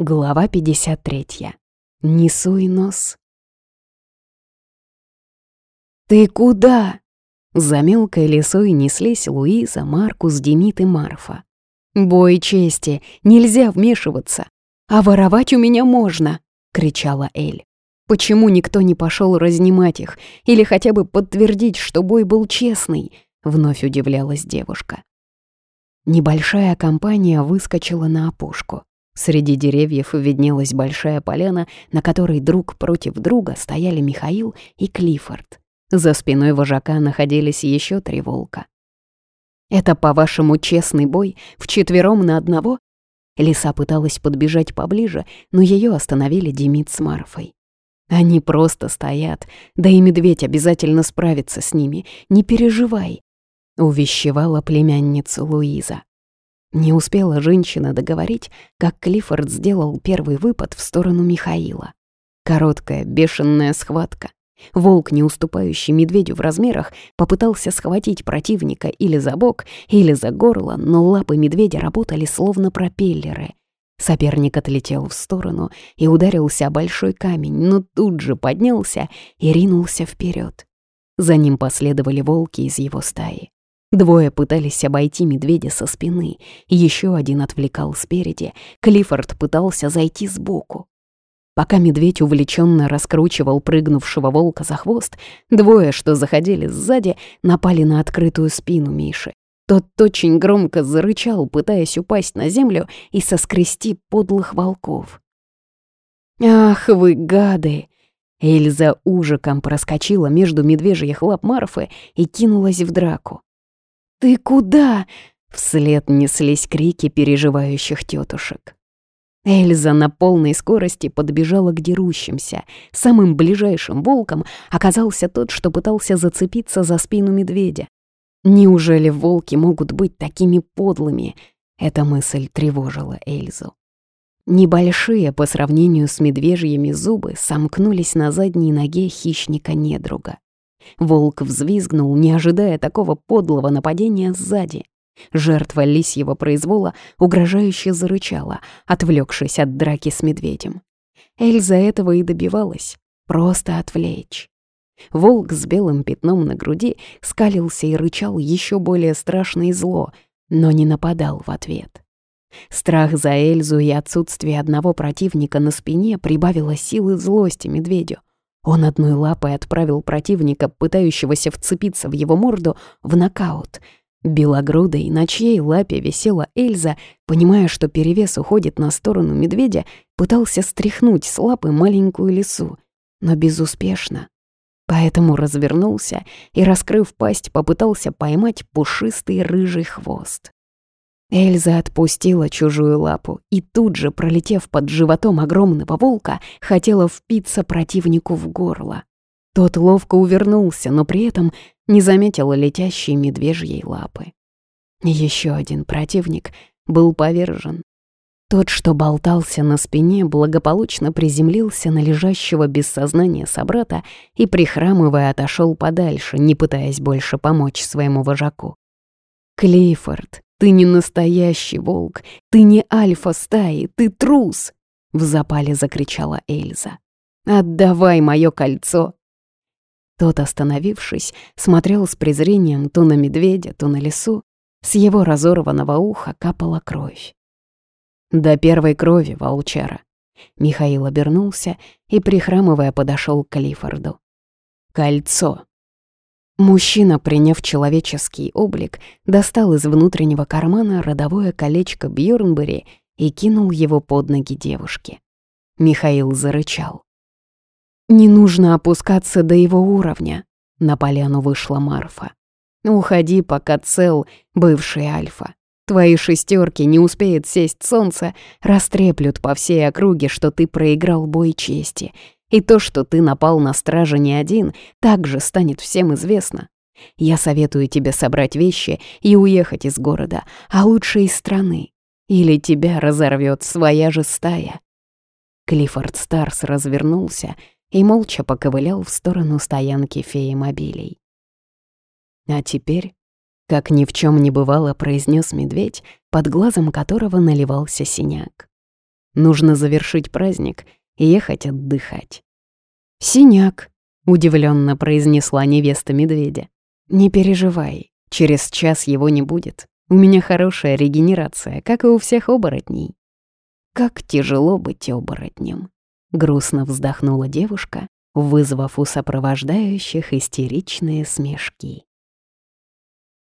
Глава 53. Несуй нос. «Ты куда?» За мелкой лесой неслись Луиза, Маркус, Демид и Марфа. «Бой чести, нельзя вмешиваться. А воровать у меня можно!» — кричала Эль. «Почему никто не пошел разнимать их или хотя бы подтвердить, что бой был честный?» — вновь удивлялась девушка. Небольшая компания выскочила на опушку. Среди деревьев виднелась большая поляна, на которой друг против друга стояли Михаил и Клиффорд. За спиной вожака находились еще три волка. «Это, по-вашему, честный бой? Вчетвером на одного?» Лиса пыталась подбежать поближе, но ее остановили Демид с Марфой. «Они просто стоят, да и медведь обязательно справится с ними, не переживай», — увещевала племянницу Луиза. Не успела женщина договорить, как Клиффорд сделал первый выпад в сторону Михаила. Короткая, бешеная схватка. Волк, не уступающий медведю в размерах, попытался схватить противника или за бок, или за горло, но лапы медведя работали словно пропеллеры. Соперник отлетел в сторону и ударился о большой камень, но тут же поднялся и ринулся вперед. За ним последовали волки из его стаи. Двое пытались обойти медведя со спины, еще один отвлекал спереди, Клиффорд пытался зайти сбоку. Пока медведь увлеченно раскручивал прыгнувшего волка за хвост, двое, что заходили сзади, напали на открытую спину Миши. Тот очень громко зарычал, пытаясь упасть на землю и соскрести подлых волков. «Ах вы гады!» Эльза ужиком проскочила между медвежьих лап Марфы и кинулась в драку. «Ты куда?» — вслед неслись крики переживающих тетушек. Эльза на полной скорости подбежала к дерущимся. Самым ближайшим волком оказался тот, что пытался зацепиться за спину медведя. Неужели волки могут быть такими подлыми? Эта мысль тревожила Эльзу. Небольшие по сравнению с медвежьими зубы сомкнулись на задней ноге хищника-недруга. Волк взвизгнул, не ожидая такого подлого нападения сзади. Жертва лисьего произвола угрожающе зарычала, отвлекшись от драки с медведем. Эльза этого и добивалась — просто отвлечь. Волк с белым пятном на груди скалился и рычал еще более страшно и зло, но не нападал в ответ. Страх за Эльзу и отсутствие одного противника на спине прибавило силы злости медведю. Он одной лапой отправил противника, пытающегося вцепиться в его морду, в нокаут. Белогрудой, на чьей лапе висела Эльза, понимая, что перевес уходит на сторону медведя, пытался стряхнуть с лапы маленькую лису, но безуспешно. Поэтому развернулся и, раскрыв пасть, попытался поймать пушистый рыжий хвост. Эльза отпустила чужую лапу и тут же, пролетев под животом огромного волка, хотела впиться противнику в горло. Тот ловко увернулся, но при этом не заметил летящей медвежьей лапы. Еще один противник был повержен. Тот, что болтался на спине, благополучно приземлился на лежащего без сознания собрата и, прихрамывая, отошел подальше, не пытаясь больше помочь своему вожаку. Клейфорд, ты не настоящий волк, ты не альфа стаи, ты трус!» В запале закричала Эльза. «Отдавай мое кольцо!» Тот, остановившись, смотрел с презрением то на медведя, то на лесу. С его разорванного уха капала кровь. «До первой крови, волчара!» Михаил обернулся и, прихрамывая, подошел к Клиффорду. «Кольцо!» Мужчина, приняв человеческий облик, достал из внутреннего кармана родовое колечко Бьёрнбери и кинул его под ноги девушке. Михаил зарычал. «Не нужно опускаться до его уровня», — на поляну вышла Марфа. «Уходи, пока цел, бывший Альфа. Твои шестерки не успеет сесть солнце, растреплют по всей округе, что ты проиграл бой чести, и то, что ты напал на стража не один, также станет всем известно. Я советую тебе собрать вещи и уехать из города, а лучше из страны. Или тебя разорвет своя же стая». Клиффорд Старс развернулся и молча поковылял в сторону стоянки феи мобилей. А теперь, как ни в чем не бывало, произнес медведь, под глазом которого наливался синяк. Нужно завершить праздник и ехать отдыхать. «Синяк», — удивленно произнесла невеста медведя. «Не переживай, через час его не будет. У меня хорошая регенерация, как и у всех оборотней». «Как тяжело быть оборотнем», — грустно вздохнула девушка, вызвав у сопровождающих истеричные смешки.